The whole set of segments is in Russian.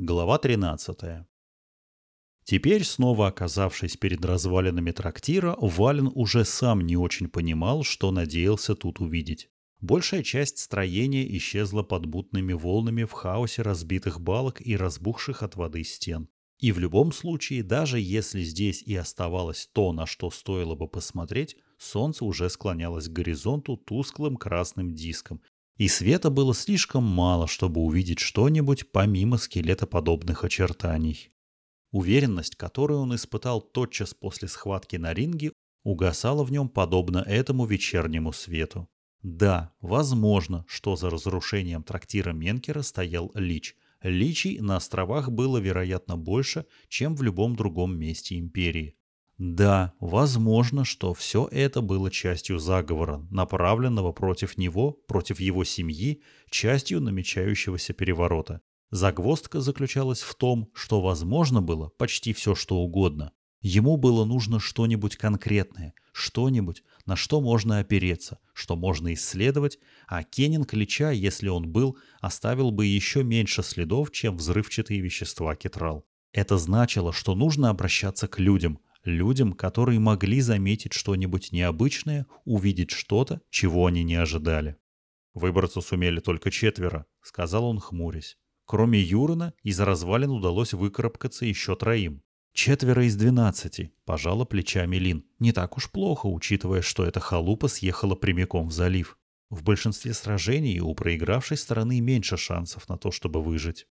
Глава 13. Теперь, снова оказавшись перед развалинами трактира, Вален уже сам не очень понимал, что надеялся тут увидеть. Большая часть строения исчезла под мутными волнами в хаосе разбитых балок и разбухших от воды стен. И в любом случае, даже если здесь и оставалось то, на что стоило бы посмотреть, солнце уже склонялось к горизонту тусклым красным диском, и света было слишком мало, чтобы увидеть что-нибудь помимо скелетоподобных очертаний. Уверенность, которую он испытал тотчас после схватки на ринге, угасала в нем подобно этому вечернему свету. Да, возможно, что за разрушением трактира Менкера стоял Лич. Личий на островах было, вероятно, больше, чем в любом другом месте империи. Да, возможно, что все это было частью заговора, направленного против него, против его семьи, частью намечающегося переворота. Загвоздка заключалась в том, что возможно было почти все, что угодно. Ему было нужно что-нибудь конкретное, что-нибудь, на что можно опереться, что можно исследовать, а Кеннинг Лича, если он был, оставил бы еще меньше следов, чем взрывчатые вещества кетрал. Это значило, что нужно обращаться к людям, людям, которые могли заметить что-нибудь необычное, увидеть что-то, чего они не ожидали. «Выбраться сумели только четверо», — сказал он, хмурясь. Кроме Юрина, из развалин удалось выкарабкаться еще троим. «Четверо из двенадцати», — пожала плечами Лин. «Не так уж плохо, учитывая, что эта халупа съехала прямиком в залив. В большинстве сражений у проигравшей стороны меньше шансов на то, чтобы выжить.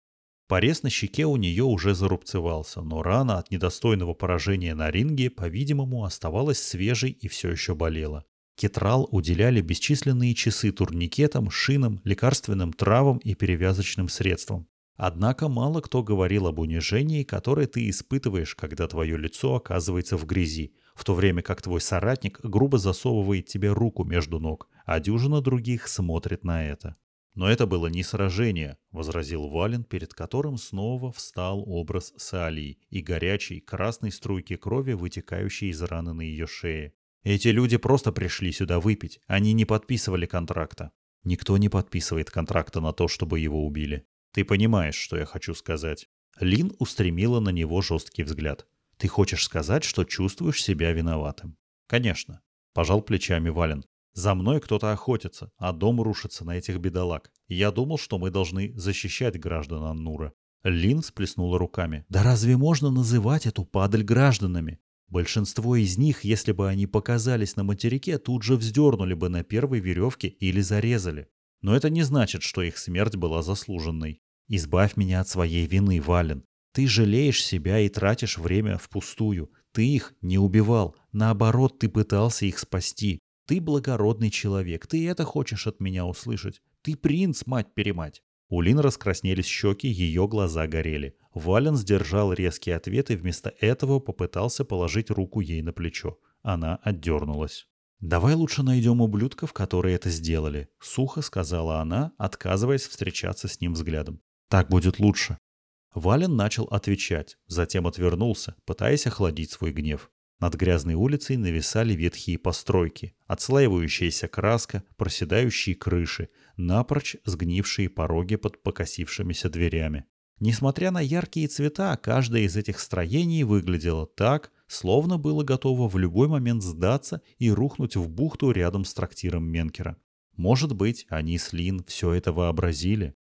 Порез на щеке у нее уже зарубцевался, но рана от недостойного поражения на ринге, по-видимому, оставалась свежей и все еще болела. Кетрал уделяли бесчисленные часы турникетам, шинам, лекарственным травам и перевязочным средствам. Однако мало кто говорил об унижении, которое ты испытываешь, когда твое лицо оказывается в грязи, в то время как твой соратник грубо засовывает тебе руку между ног, а дюжина других смотрит на это. «Но это было не сражение», — возразил Вален, перед которым снова встал образ Салии и горячей красной струйки крови, вытекающей из раны на ее шее. «Эти люди просто пришли сюда выпить, они не подписывали контракта». «Никто не подписывает контракта на то, чтобы его убили. Ты понимаешь, что я хочу сказать?» Лин устремила на него жесткий взгляд. «Ты хочешь сказать, что чувствуешь себя виноватым?» «Конечно», — пожал плечами Вален. За мной кто-то охотится, а дом рушится на этих бедолаг. Я думал, что мы должны защищать граждан Аннура. Лин сплеснула руками. Да разве можно называть эту падаль гражданами? Большинство из них, если бы они показались на материке, тут же вздернули бы на первой веревке или зарезали. Но это не значит, что их смерть была заслуженной. Избавь меня от своей вины, Вален. Ты жалеешь себя и тратишь время впустую. Ты их не убивал. Наоборот, ты пытался их спасти. Ты благородный человек, ты это хочешь от меня услышать. Ты принц, мать-перемать. У Лин раскраснелись щеки, ее глаза горели. Вален сдержал резкий ответ и вместо этого попытался положить руку ей на плечо. Она отдернулась. «Давай лучше найдем ублюдков, которые это сделали», — сухо сказала она, отказываясь встречаться с ним взглядом. «Так будет лучше». Вален начал отвечать, затем отвернулся, пытаясь охладить свой гнев. Над грязной улицей нависали ветхие постройки, отслаивающаяся краска, проседающие крыши, напрочь сгнившие пороги под покосившимися дверями. Несмотря на яркие цвета, каждое из этих строений выглядело так, словно было готово в любой момент сдаться и рухнуть в бухту рядом с трактиром Менкера. Может быть, они с Лин все это вообразили.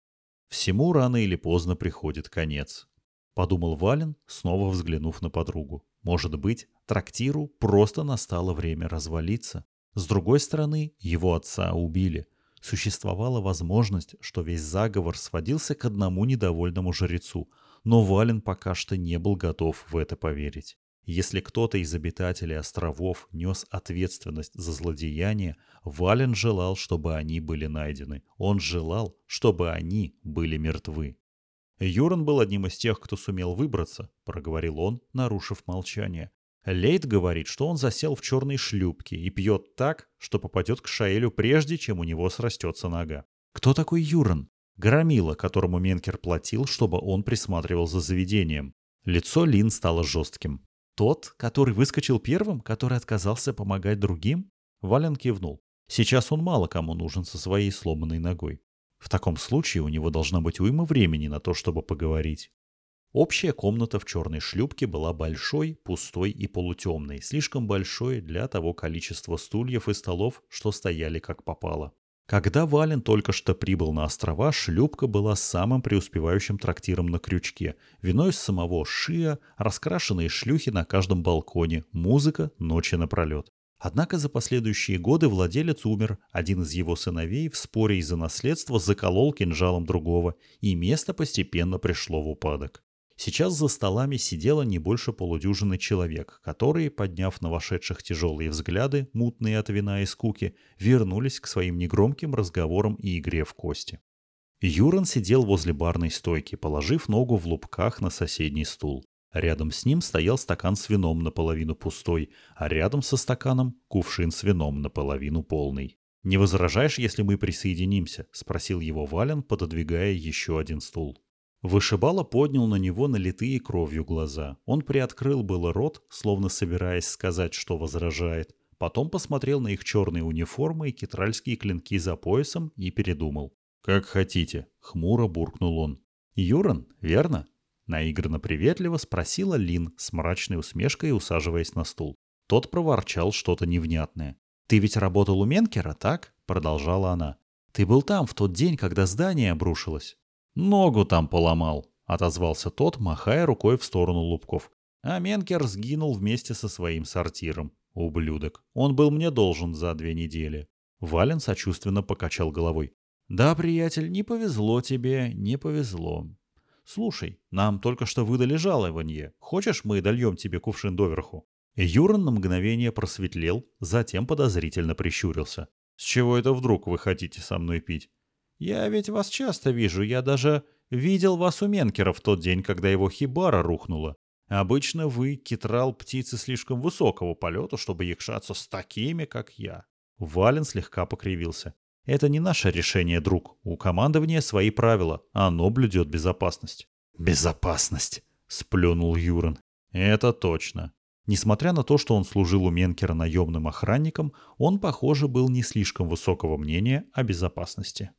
Всему рано или поздно приходит конец. Подумал Вален, снова взглянув на подругу. Может быть, трактиру просто настало время развалиться. С другой стороны, его отца убили. Существовала возможность, что весь заговор сводился к одному недовольному жрецу, но Вален пока что не был готов в это поверить. Если кто-то из обитателей островов нес ответственность за злодеяние, Вален желал, чтобы они были найдены. Он желал, чтобы они были мертвы. Юран был одним из тех, кто сумел выбраться, проговорил он, нарушив молчание. Лейт говорит, что он засел в черной шлюпке и пьет так, что попадет к Шаэлю прежде, чем у него срастется нога. Кто такой Юран? Громила, которому Менкер платил, чтобы он присматривал за заведением. Лицо Лин стало жестким. Тот, который выскочил первым, который отказался помогать другим? Вален кивнул. Сейчас он мало кому нужен со своей сломанной ногой. В таком случае у него должна быть уйма времени на то, чтобы поговорить. Общая комната в черной шлюпке была большой, пустой и полутемной, слишком большой для того количества стульев и столов, что стояли как попало. Когда Вален только что прибыл на острова, шлюпка была самым преуспевающим трактиром на крючке. Виной с самого Шия, раскрашенные шлюхи на каждом балконе, музыка ночи напролет. Однако за последующие годы владелец умер, один из его сыновей в споре из-за наследства заколол кинжалом другого, и место постепенно пришло в упадок. Сейчас за столами сидело не больше полудюжины человек, которые, подняв на вошедших тяжелые взгляды, мутные от вина и скуки, вернулись к своим негромким разговорам и игре в кости. Юран сидел возле барной стойки, положив ногу в лупках на соседний стул. Рядом с ним стоял стакан с вином наполовину пустой, а рядом со стаканом кувшин с вином наполовину полный. «Не возражаешь, если мы присоединимся?» – спросил его Вален, пододвигая еще один стул. Вышибала поднял на него налитые кровью глаза. Он приоткрыл было рот, словно собираясь сказать, что возражает. Потом посмотрел на их черные униформы и китральские клинки за поясом и передумал. «Как хотите», — хмуро буркнул он. «Юран, верно?» Наигранно приветливо спросила Лин с мрачной усмешкой, усаживаясь на стул. Тот проворчал что-то невнятное. «Ты ведь работал у Менкера, так?» — продолжала она. «Ты был там в тот день, когда здание обрушилось». «Ногу там поломал», — отозвался тот, махая рукой в сторону Лубков. А Менкер сгинул вместе со своим сортиром. Ублюдок. Он был мне должен за две недели. Вален сочувственно покачал головой. «Да, приятель, не повезло тебе, не повезло. «Слушай, нам только что выдали жалование. Хочешь, мы дольем тебе кувшин доверху?» Юран на мгновение просветлел, затем подозрительно прищурился. «С чего это вдруг вы хотите со мной пить?» «Я ведь вас часто вижу, я даже видел вас у Менкера в тот день, когда его хибара рухнула. Обычно вы китрал птицы слишком высокого полета, чтобы якшаться с такими, как я». Вален слегка покривился. Это не наше решение, друг. У командования свои правила. Оно блюдет безопасность. Безопасность, сплюнул Юран. Это точно. Несмотря на то, что он служил у Менкера наемным охранником, он, похоже, был не слишком высокого мнения о безопасности.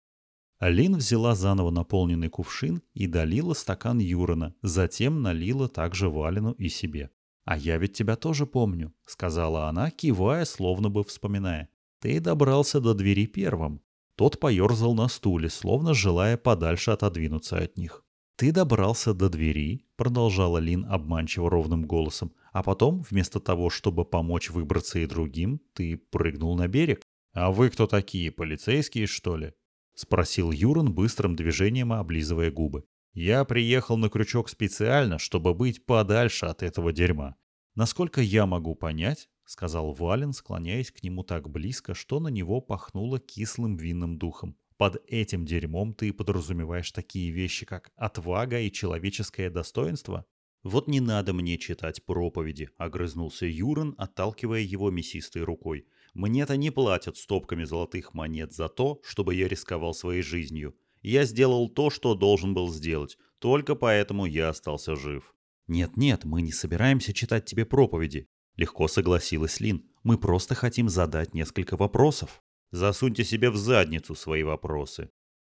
Алин взяла заново наполненный кувшин и долила стакан Юрана, затем налила также Валину и себе. «А я ведь тебя тоже помню», — сказала она, кивая, словно бы вспоминая. Ты добрался до двери первым. Тот поерзал на стуле, словно желая подальше отодвинуться от них. «Ты добрался до двери», — продолжала Лин обманчиво ровным голосом, «а потом, вместо того, чтобы помочь выбраться и другим, ты прыгнул на берег. А вы кто такие, полицейские, что ли?» — спросил Юран быстрым движением, облизывая губы. «Я приехал на крючок специально, чтобы быть подальше от этого дерьма. Насколько я могу понять, — сказал Вален, склоняясь к нему так близко, что на него пахнуло кислым винным духом. «Под этим дерьмом ты подразумеваешь такие вещи, как отвага и человеческое достоинство?» «Вот не надо мне читать проповеди», — огрызнулся Юран, отталкивая его мясистой рукой. «Мне-то не платят стопками золотых монет за то, чтобы я рисковал своей жизнью. Я сделал то, что должен был сделать. Только поэтому я остался жив». «Нет-нет, мы не собираемся читать тебе проповеди. Легко согласилась Лин. Мы просто хотим задать несколько вопросов. Засуньте себе в задницу свои вопросы.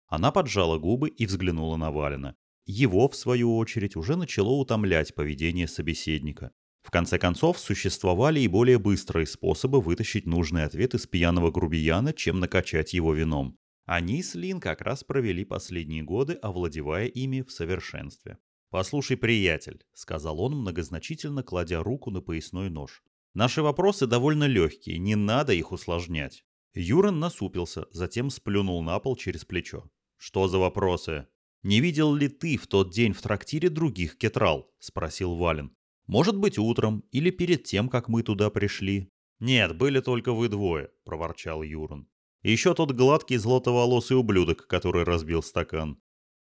Она поджала губы и взглянула на Валина. Его, в свою очередь, уже начало утомлять поведение собеседника. В конце концов, существовали и более быстрые способы вытащить нужный ответ из пьяного грубияна, чем накачать его вином. Они с Лин как раз провели последние годы, овладевая ими в совершенстве. «Послушай, приятель», — сказал он, многозначительно кладя руку на поясной нож. «Наши вопросы довольно легкие, не надо их усложнять». Юран насупился, затем сплюнул на пол через плечо. «Что за вопросы?» «Не видел ли ты в тот день в трактире других кетрал?» — спросил Вален. «Может быть, утром или перед тем, как мы туда пришли?» «Нет, были только вы двое», — проворчал Юран. «И еще тот гладкий золотоволосый ублюдок, который разбил стакан».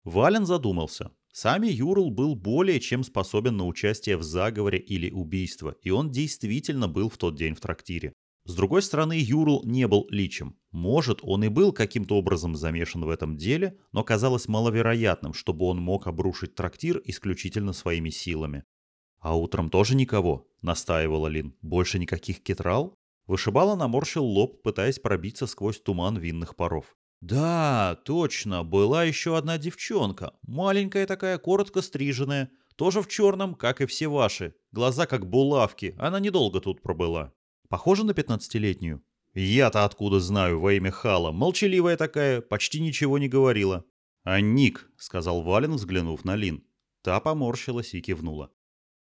Вален задумался. Сами Юрл был более чем способен на участие в заговоре или убийство, и он действительно был в тот день в трактире. С другой стороны, Юрл не был личем. Может, он и был каким-то образом замешан в этом деле, но казалось маловероятным, чтобы он мог обрушить трактир исключительно своими силами. «А утром тоже никого?» — настаивала Лин. «Больше никаких кетрал?» Вышибала наморщил лоб, пытаясь пробиться сквозь туман винных паров. «Да, точно, была еще одна девчонка, маленькая такая, коротко стриженная, Тоже в черном, как и все ваши. Глаза как булавки. Она недолго тут пробыла. Похожа на пятнадцатилетнюю? Я-то откуда знаю во имя Хала. Молчаливая такая, почти ничего не говорила. А Ник, сказал Вален, взглянув на Лин. Та поморщилась и кивнула.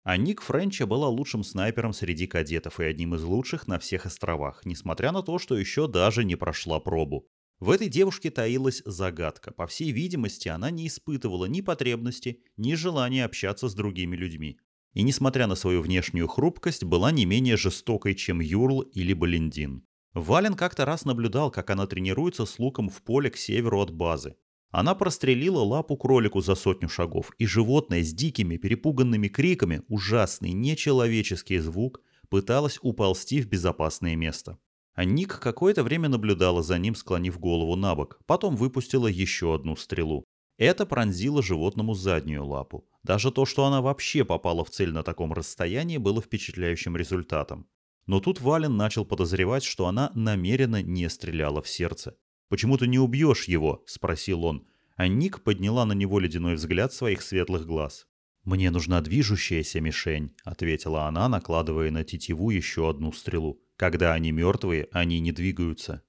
А Ник Френча была лучшим снайпером среди кадетов и одним из лучших на всех островах, несмотря на то, что еще даже не прошла пробу. В этой девушке таилась загадка. По всей видимости, она не испытывала ни потребности, ни желания общаться с другими людьми. И, несмотря на свою внешнюю хрупкость, была не менее жестокой, чем Юрл или Балендин. Вален как-то раз наблюдал, как она тренируется с луком в поле к северу от базы. Она прострелила лапу кролику за сотню шагов, и животное с дикими перепуганными криками, ужасный нечеловеческий звук, пыталось уползти в безопасное место. А Ник какое-то время наблюдала за ним, склонив голову на бок, потом выпустила еще одну стрелу. Это пронзило животному заднюю лапу. Даже то, что она вообще попала в цель на таком расстоянии, было впечатляющим результатом. Но тут Вален начал подозревать, что она намеренно не стреляла в сердце. «Почему ты не убьешь его?» – спросил он. А Ник подняла на него ледяной взгляд своих светлых глаз. «Мне нужна движущаяся мишень», — ответила она, накладывая на тетиву еще одну стрелу. «Когда они мертвые, они не двигаются».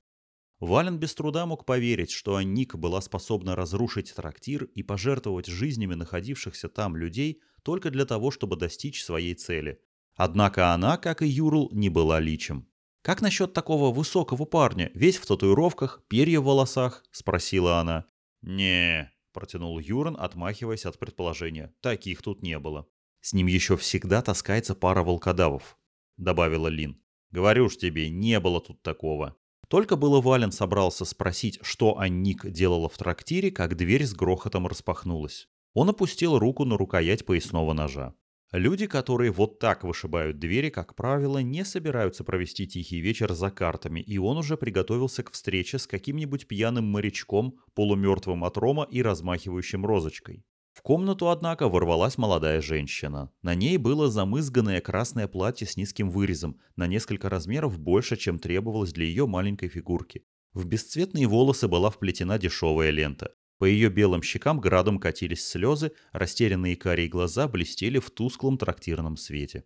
Вален без труда мог поверить, что Анник была способна разрушить трактир и пожертвовать жизнями находившихся там людей только для того, чтобы достичь своей цели. Однако она, как и Юрл, не была личем. «Как насчет такого высокого парня, весь в татуировках, перья в волосах?» – спросила она. не протянул Юран, отмахиваясь от предположения. Таких тут не было. С ним еще всегда таскается пара волкодавов, добавила Лин. Говорю ж тебе, не было тут такого. Только было Вален собрался спросить, что Анник делала в трактире, как дверь с грохотом распахнулась. Он опустил руку на рукоять поясного ножа. Люди, которые вот так вышибают двери, как правило, не собираются провести тихий вечер за картами, и он уже приготовился к встрече с каким-нибудь пьяным морячком, полумертвым от рома и размахивающим розочкой. В комнату, однако, ворвалась молодая женщина. На ней было замызганное красное платье с низким вырезом, на несколько размеров больше, чем требовалось для ее маленькой фигурки. В бесцветные волосы была вплетена дешевая лента. По ее белым щекам градом катились слезы, растерянные карие глаза блестели в тусклом трактирном свете.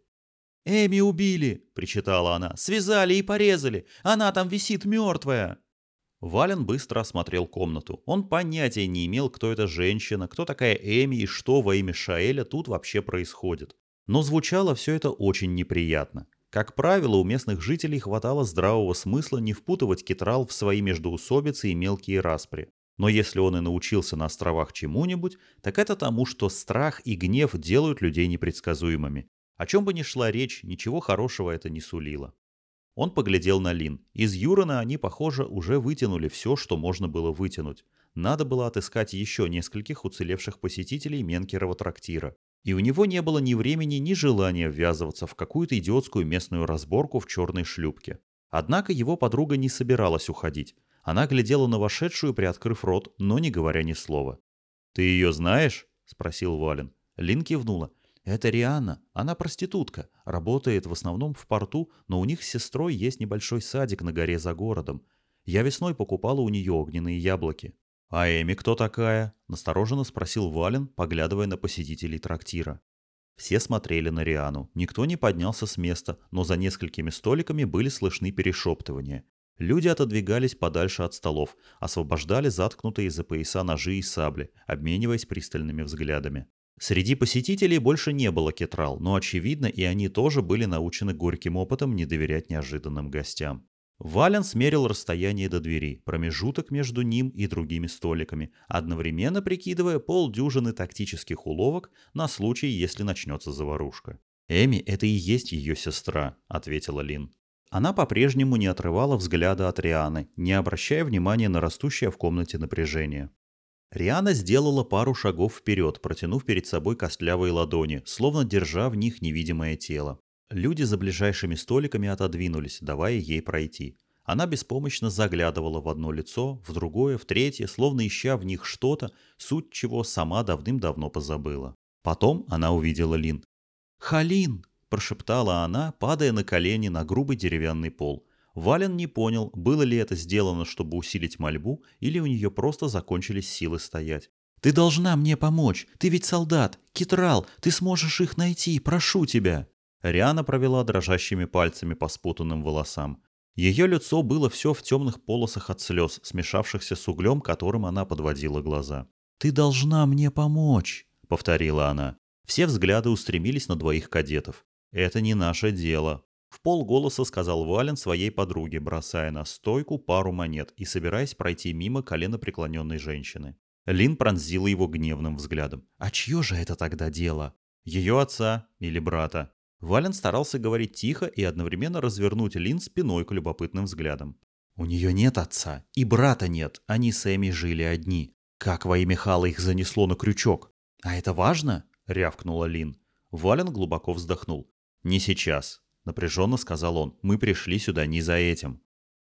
«Эми убили!» — причитала она. «Связали и порезали! Она там висит мертвая!» Вален быстро осмотрел комнату. Он понятия не имел, кто эта женщина, кто такая Эми и что во имя Шаэля тут вообще происходит. Но звучало все это очень неприятно. Как правило, у местных жителей хватало здравого смысла не впутывать Китрал в свои междоусобицы и мелкие распри. Но если он и научился на островах чему-нибудь, так это тому, что страх и гнев делают людей непредсказуемыми. О чем бы ни шла речь, ничего хорошего это не сулило. Он поглядел на Лин. Из Юрана они, похоже, уже вытянули все, что можно было вытянуть. Надо было отыскать еще нескольких уцелевших посетителей Менкерова трактира. И у него не было ни времени, ни желания ввязываться в какую-то идиотскую местную разборку в черной шлюпке. Однако его подруга не собиралась уходить. Она глядела на вошедшую, приоткрыв рот, но не говоря ни слова. «Ты ее знаешь?» — спросил Вален. Лин кивнула. «Это Риана. Она проститутка. Работает в основном в порту, но у них с сестрой есть небольшой садик на горе за городом. Я весной покупала у нее огненные яблоки». «А Эми кто такая?» — настороженно спросил Вален, поглядывая на посетителей трактира. Все смотрели на Риану. Никто не поднялся с места, но за несколькими столиками были слышны перешептывания. Люди отодвигались подальше от столов, освобождали заткнутые за пояса ножи и сабли, обмениваясь пристальными взглядами. Среди посетителей больше не было кетрал, но очевидно и они тоже были научены горьким опытом не доверять неожиданным гостям. Вален смерил расстояние до двери, промежуток между ним и другими столиками, одновременно прикидывая полдюжины тактических уловок на случай, если начнется заварушка. «Эми — это и есть ее сестра», — ответила Лин. Она по-прежнему не отрывала взгляда от Рианы, не обращая внимания на растущее в комнате напряжение. Риана сделала пару шагов вперед, протянув перед собой костлявые ладони, словно держа в них невидимое тело. Люди за ближайшими столиками отодвинулись, давая ей пройти. Она беспомощно заглядывала в одно лицо, в другое, в третье, словно ища в них что-то, суть чего сама давным-давно позабыла. Потом она увидела Лин. «Халин!» прошептала она, падая на колени на грубый деревянный пол. Вален не понял, было ли это сделано, чтобы усилить мольбу, или у нее просто закончились силы стоять. Ты должна мне помочь. Ты ведь солдат. Китрал, ты сможешь их найти. Прошу тебя». Риана провела дрожащими пальцами по спутанным волосам. Ее лицо было все в темных полосах от слез, смешавшихся с углем, которым она подводила глаза. «Ты должна мне помочь», — повторила она. Все взгляды устремились на двоих кадетов. «Это не наше дело», — в полголоса сказал Вален своей подруге, бросая на стойку пару монет и собираясь пройти мимо коленопреклоненной женщины. Лин пронзила его гневным взглядом. «А чье же это тогда дело? Ее отца или брата?» Вален старался говорить тихо и одновременно развернуть Лин спиной к любопытным взглядам. «У нее нет отца, и брата нет, они с Эми жили одни. Как во имя Хала их занесло на крючок? А это важно?» — рявкнула Лин. Вален глубоко вздохнул. «Не сейчас», — напряженно сказал он. «Мы пришли сюда не за этим».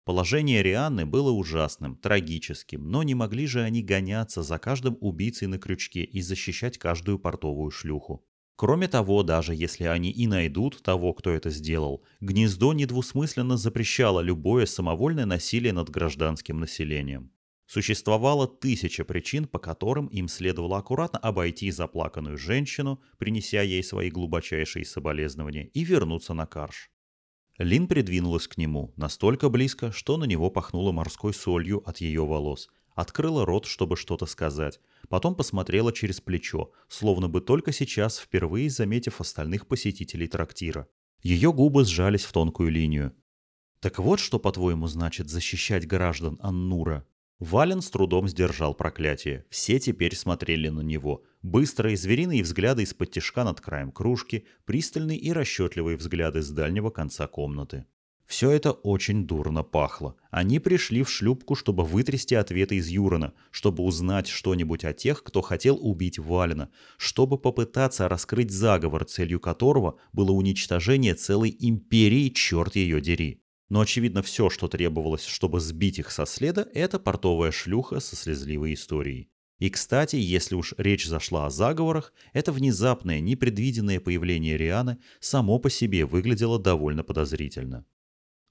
Положение Рианны было ужасным, трагическим, но не могли же они гоняться за каждым убийцей на крючке и защищать каждую портовую шлюху. Кроме того, даже если они и найдут того, кто это сделал, гнездо недвусмысленно запрещало любое самовольное насилие над гражданским населением. Существовало тысяча причин, по которым им следовало аккуратно обойти заплаканную женщину, принеся ей свои глубочайшие соболезнования, и вернуться на карш. Лин придвинулась к нему настолько близко, что на него пахнуло морской солью от ее волос, открыла рот, чтобы что-то сказать, потом посмотрела через плечо, словно бы только сейчас впервые заметив остальных посетителей трактира. Ее губы сжались в тонкую линию. «Так вот что, по-твоему, значит защищать граждан Аннура?» Вален с трудом сдержал проклятие. Все теперь смотрели на него. Быстрые звериные взгляды из-под тишка над краем кружки, пристальные и расчетливые взгляды с дальнего конца комнаты. Все это очень дурно пахло. Они пришли в шлюпку, чтобы вытрясти ответы из Юрона, чтобы узнать что-нибудь о тех, кто хотел убить Валена, чтобы попытаться раскрыть заговор, целью которого было уничтожение целой империи, черт ее дери. Но, очевидно, все, что требовалось, чтобы сбить их со следа, это портовая шлюха со слезливой историей. И, кстати, если уж речь зашла о заговорах, это внезапное, непредвиденное появление Рианы само по себе выглядело довольно подозрительно.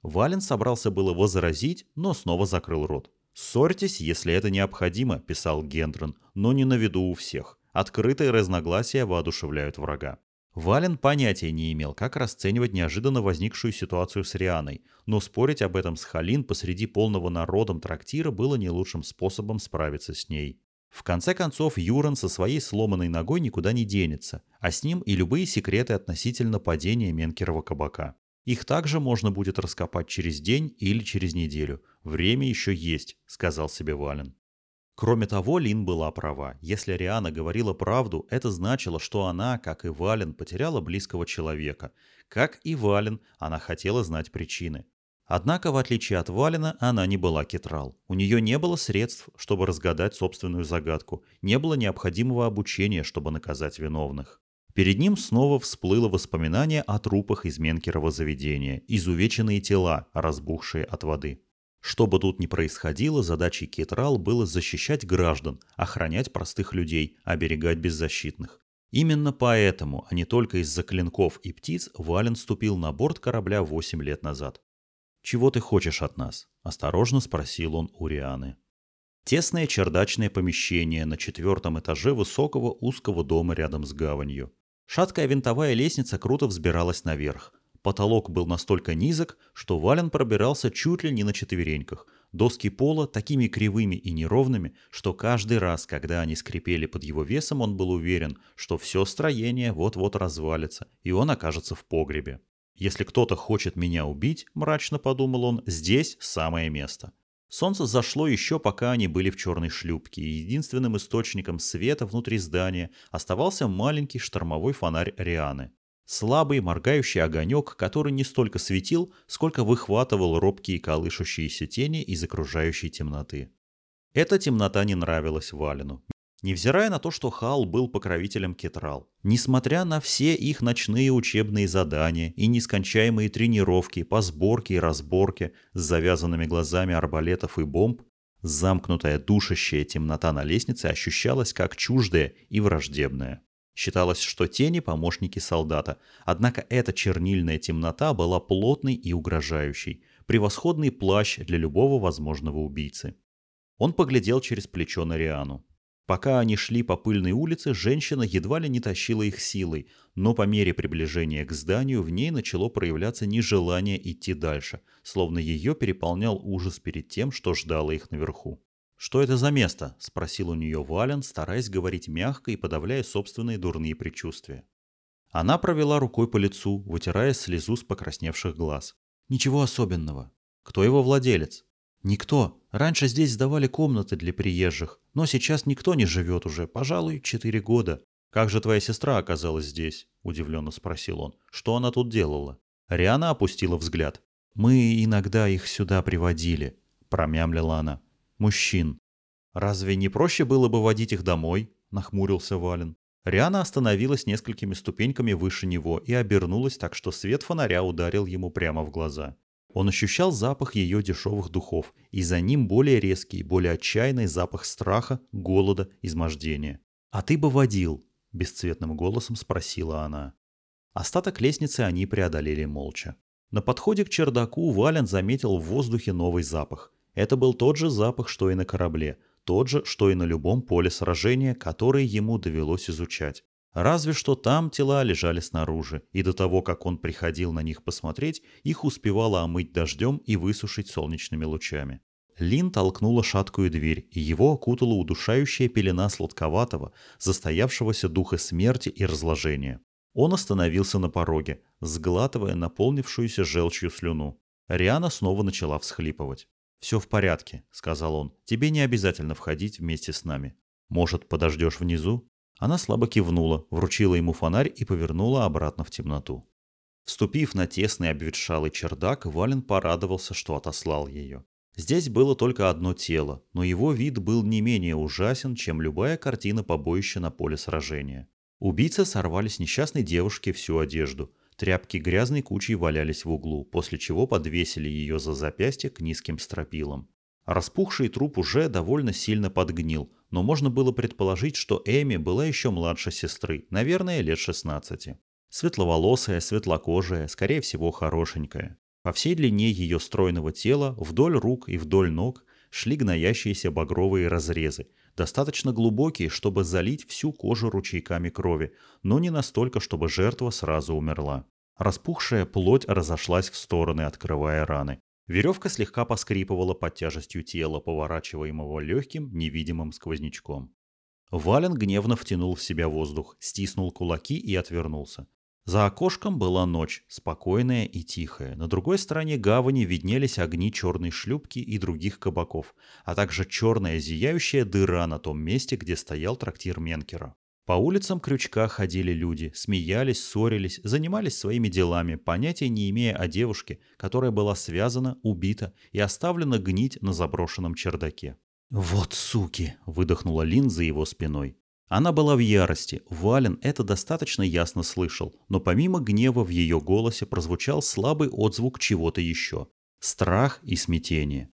Вален собрался было возразить, но снова закрыл рот. «Ссорьтесь, если это необходимо», — писал Гендрон, — «но не на виду у всех. Открытые разногласия воодушевляют врага». Вален понятия не имел, как расценивать неожиданно возникшую ситуацию с Рианой, но спорить об этом с Халин посреди полного народом трактира было не лучшим способом справиться с ней. В конце концов, Юран со своей сломанной ногой никуда не денется, а с ним и любые секреты относительно падения Менкерова кабака. Их также можно будет раскопать через день или через неделю. Время еще есть, сказал себе Вален. Кроме того, Лин была права. Если Риана говорила правду, это значило, что она, как и Вален, потеряла близкого человека. Как и Вален, она хотела знать причины. Однако, в отличие от Валена, она не была кетрал. У нее не было средств, чтобы разгадать собственную загадку, не было необходимого обучения, чтобы наказать виновных. Перед ним снова всплыло воспоминание о трупах из Менкерова заведения, изувеченные тела, разбухшие от воды. Что бы тут ни происходило, задачей Кетрал было защищать граждан, охранять простых людей, оберегать беззащитных. Именно поэтому, а не только из-за клинков и птиц, Вален ступил на борт корабля 8 лет назад. «Чего ты хочешь от нас?» – осторожно спросил он у Рианы. Тесное чердачное помещение на четвертом этаже высокого узкого дома рядом с гаванью. Шаткая винтовая лестница круто взбиралась наверх. Потолок был настолько низок, что Вален пробирался чуть ли не на четвереньках. Доски пола такими кривыми и неровными, что каждый раз, когда они скрипели под его весом, он был уверен, что все строение вот-вот развалится, и он окажется в погребе. «Если кто-то хочет меня убить», — мрачно подумал он, — «здесь самое место». Солнце зашло еще пока они были в черной шлюпке, и единственным источником света внутри здания оставался маленький штормовой фонарь Рианы. Слабый моргающий огонек, который не столько светил, сколько выхватывал робкие колышущиеся тени из окружающей темноты. Эта темнота не нравилась Валину. Невзирая на то, что Хал был покровителем Кетрал, несмотря на все их ночные учебные задания и нескончаемые тренировки по сборке и разборке с завязанными глазами арбалетов и бомб, замкнутая душащая темнота на лестнице ощущалась как чуждая и враждебная. Считалось, что тени – помощники солдата, однако эта чернильная темнота была плотной и угрожающей, превосходный плащ для любого возможного убийцы. Он поглядел через плечо на Риану. Пока они шли по пыльной улице, женщина едва ли не тащила их силой, но по мере приближения к зданию в ней начало проявляться нежелание идти дальше, словно ее переполнял ужас перед тем, что ждало их наверху. «Что это за место?» – спросил у нее Вален, стараясь говорить мягко и подавляя собственные дурные предчувствия. Она провела рукой по лицу, вытирая слезу с покрасневших глаз. «Ничего особенного. Кто его владелец?» «Никто. Раньше здесь сдавали комнаты для приезжих, но сейчас никто не живет уже, пожалуй, четыре года. Как же твоя сестра оказалась здесь?» – удивленно спросил он. «Что она тут делала?» Риана опустила взгляд. «Мы иногда их сюда приводили», – промямлила она. «Мужчин». «Разве не проще было бы водить их домой?» – нахмурился Вален. Риана остановилась несколькими ступеньками выше него и обернулась так, что свет фонаря ударил ему прямо в глаза. Он ощущал запах ее дешевых духов, и за ним более резкий, более отчаянный запах страха, голода, измождения. «А ты бы водил?» – бесцветным голосом спросила она. Остаток лестницы они преодолели молча. На подходе к чердаку Вален заметил в воздухе новый запах. Это был тот же запах, что и на корабле, тот же, что и на любом поле сражения, который ему довелось изучать. Разве что там тела лежали снаружи, и до того, как он приходил на них посмотреть, их успевало омыть дождем и высушить солнечными лучами. Лин толкнула шаткую дверь, и его окутала удушающая пелена сладковатого, застоявшегося духа смерти и разложения. Он остановился на пороге, сглатывая наполнившуюся желчью слюну. Риана снова начала всхлипывать. «Все в порядке», — сказал он. «Тебе не обязательно входить вместе с нами. Может, подождешь внизу?» Она слабо кивнула, вручила ему фонарь и повернула обратно в темноту. Вступив на тесный обветшалый чердак, Вален порадовался, что отослал ее. Здесь было только одно тело, но его вид был не менее ужасен, чем любая картина побоища на поле сражения. Убийцы сорвали с несчастной девушки всю одежду. Тряпки грязной кучей валялись в углу, после чего подвесили ее за запястье к низким стропилам. Распухший труп уже довольно сильно подгнил, но можно было предположить, что Эми была еще младше сестры, наверное, лет 16. Светловолосая, светлокожая, скорее всего, хорошенькая. По всей длине ее стройного тела, вдоль рук и вдоль ног, шли гноящиеся багровые разрезы, достаточно глубокие, чтобы залить всю кожу ручейками крови, но не настолько, чтобы жертва сразу умерла. Распухшая плоть разошлась в стороны, открывая раны. Веревка слегка поскрипывала под тяжестью тела, поворачиваемого легким невидимым сквознячком. Вален гневно втянул в себя воздух, стиснул кулаки и отвернулся. За окошком была ночь, спокойная и тихая. На другой стороне гавани виднелись огни черной шлюпки и других кабаков, а также черная зияющая дыра на том месте, где стоял трактир Менкера. По улицам Крючка ходили люди, смеялись, ссорились, занимались своими делами, понятия не имея о девушке, которая была связана, убита и оставлена гнить на заброшенном чердаке. «Вот суки!» – выдохнула Лин за его спиной. Она была в ярости, Вален это достаточно ясно слышал, но помимо гнева в ее голосе прозвучал слабый отзвук чего-то еще. Страх и смятение.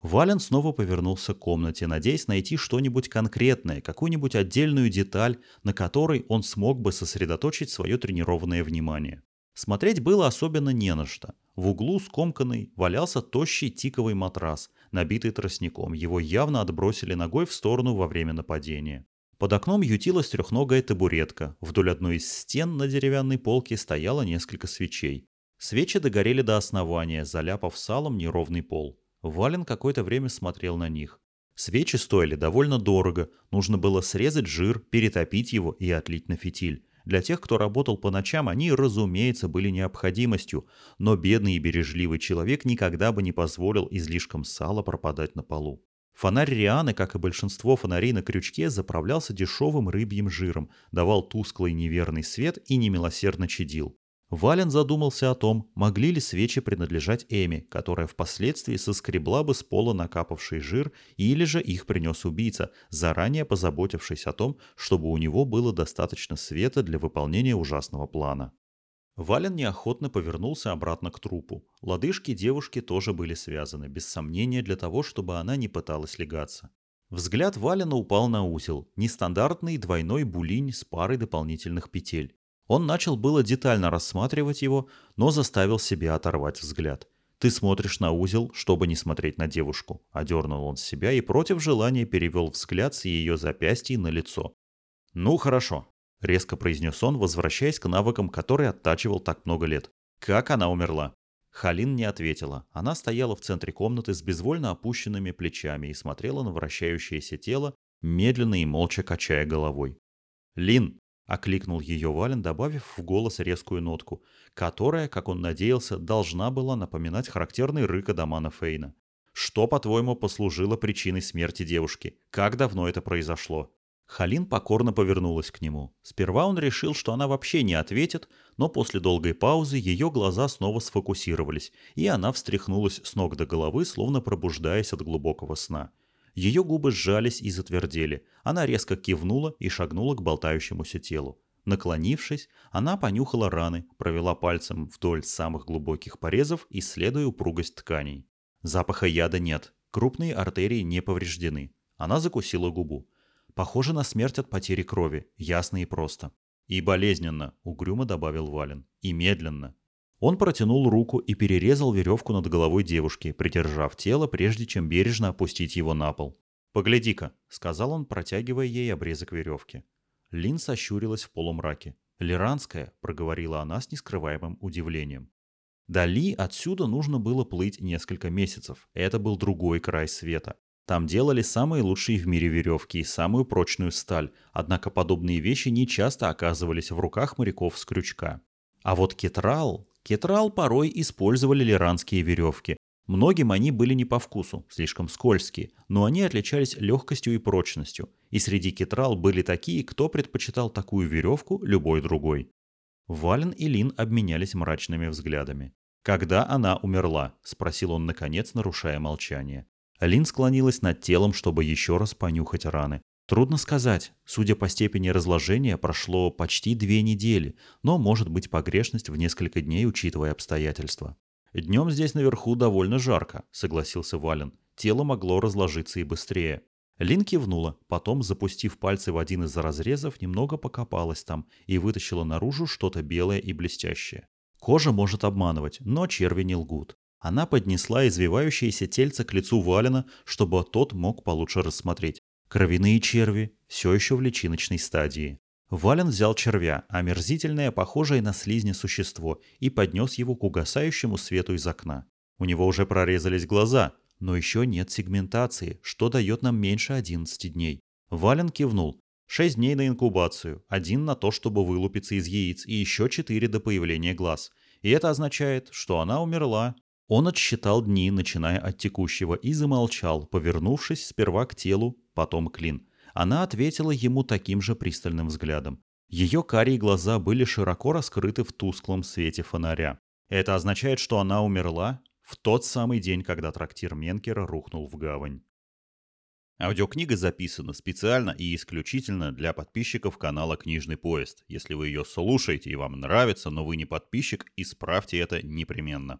Вален снова повернулся к комнате, надеясь найти что-нибудь конкретное, какую-нибудь отдельную деталь, на которой он смог бы сосредоточить свое тренированное внимание. Смотреть было особенно не на что. В углу скомканный валялся тощий тиковый матрас, набитый тростником. Его явно отбросили ногой в сторону во время нападения. Под окном ютилась трехногая табуретка. Вдоль одной из стен на деревянной полке стояло несколько свечей. Свечи догорели до основания, заляпав салом неровный пол. Вален какое-то время смотрел на них. Свечи стоили довольно дорого, нужно было срезать жир, перетопить его и отлить на фитиль. Для тех, кто работал по ночам, они, разумеется, были необходимостью, но бедный и бережливый человек никогда бы не позволил излишком сала пропадать на полу. Фонарь Рианы, как и большинство фонарей на крючке, заправлялся дешевым рыбьим жиром, давал тусклый неверный свет и немилосердно чадил. Вален задумался о том, могли ли свечи принадлежать Эми, которая впоследствии соскребла бы с пола накапавший жир, или же их принес убийца, заранее позаботившись о том, чтобы у него было достаточно света для выполнения ужасного плана. Вален неохотно повернулся обратно к трупу. Лодыжки девушки тоже были связаны, без сомнения для того, чтобы она не пыталась легаться. Взгляд Валена упал на узел, нестандартный двойной булинь с парой дополнительных петель. Он начал было детально рассматривать его, но заставил себя оторвать взгляд. Ты смотришь на узел, чтобы не смотреть на девушку. Одернул он себя и против желания перевел взгляд с ее запястья на лицо. Ну хорошо, резко произнес он, возвращаясь к навыкам, которые оттачивал так много лет. Как она умерла? Халин не ответила. Она стояла в центре комнаты с безвольно опущенными плечами и смотрела на вращающееся тело, медленно и молча качая головой. «Лин!» — окликнул ее Вален, добавив в голос резкую нотку, которая, как он надеялся, должна была напоминать характерный рык Адамана Фейна. «Что, по-твоему, послужило причиной смерти девушки? Как давно это произошло?» Халин покорно повернулась к нему. Сперва он решил, что она вообще не ответит, но после долгой паузы ее глаза снова сфокусировались, и она встряхнулась с ног до головы, словно пробуждаясь от глубокого сна. Ее губы сжались и затвердели. Она резко кивнула и шагнула к болтающемуся телу. Наклонившись, она понюхала раны, провела пальцем вдоль самых глубоких порезов, исследуя упругость тканей. Запаха яда нет, крупные артерии не повреждены. Она закусила губу. Похоже на смерть от потери крови, ясно и просто. И болезненно, угрюмо добавил Вален. И медленно. Он протянул руку и перерезал веревку над головой девушки, придержав тело, прежде чем бережно опустить его на пол. «Погляди-ка», — сказал он, протягивая ей обрезок веревки. Лин сощурилась в полумраке. «Лиранская», — проговорила она с нескрываемым удивлением. Дали отсюда нужно было плыть несколько месяцев. Это был другой край света. Там делали самые лучшие в мире веревки и самую прочную сталь, однако подобные вещи не часто оказывались в руках моряков с крючка. А вот кетрал... Кетрал порой использовали лиранские веревки. Многим они были не по вкусу, слишком скользкие, но они отличались легкостью и прочностью. И среди кетрал были такие, кто предпочитал такую веревку любой другой. Вален и Лин обменялись мрачными взглядами. «Когда она умерла?» – спросил он наконец, нарушая молчание. Лин склонилась над телом, чтобы еще раз понюхать раны. Трудно сказать. Судя по степени разложения, прошло почти две недели, но может быть погрешность в несколько дней, учитывая обстоятельства. «Днем здесь наверху довольно жарко», — согласился Вален. Тело могло разложиться и быстрее. Лин кивнула, потом, запустив пальцы в один из разрезов, немного покопалась там и вытащила наружу что-то белое и блестящее. Кожа может обманывать, но черви не лгут. Она поднесла извивающееся тельце к лицу Валена, чтобы тот мог получше рассмотреть. Кровяные черви все еще в личиночной стадии. Вален взял червя, омерзительное, похожее на слизни существо, и поднес его к угасающему свету из окна. У него уже прорезались глаза, но еще нет сегментации, что дает нам меньше 11 дней. Вален кивнул. Шесть дней на инкубацию, один на то, чтобы вылупиться из яиц, и еще четыре до появления глаз. И это означает, что она умерла он отсчитал дни, начиная от текущего, и замолчал, повернувшись сперва к телу, потом к Лин. Она ответила ему таким же пристальным взглядом. Ее карие глаза были широко раскрыты в тусклом свете фонаря. Это означает, что она умерла в тот самый день, когда трактир Менкера рухнул в гавань. Аудиокнига записана специально и исключительно для подписчиков канала «Книжный поезд». Если вы ее слушаете и вам нравится, но вы не подписчик, исправьте это непременно.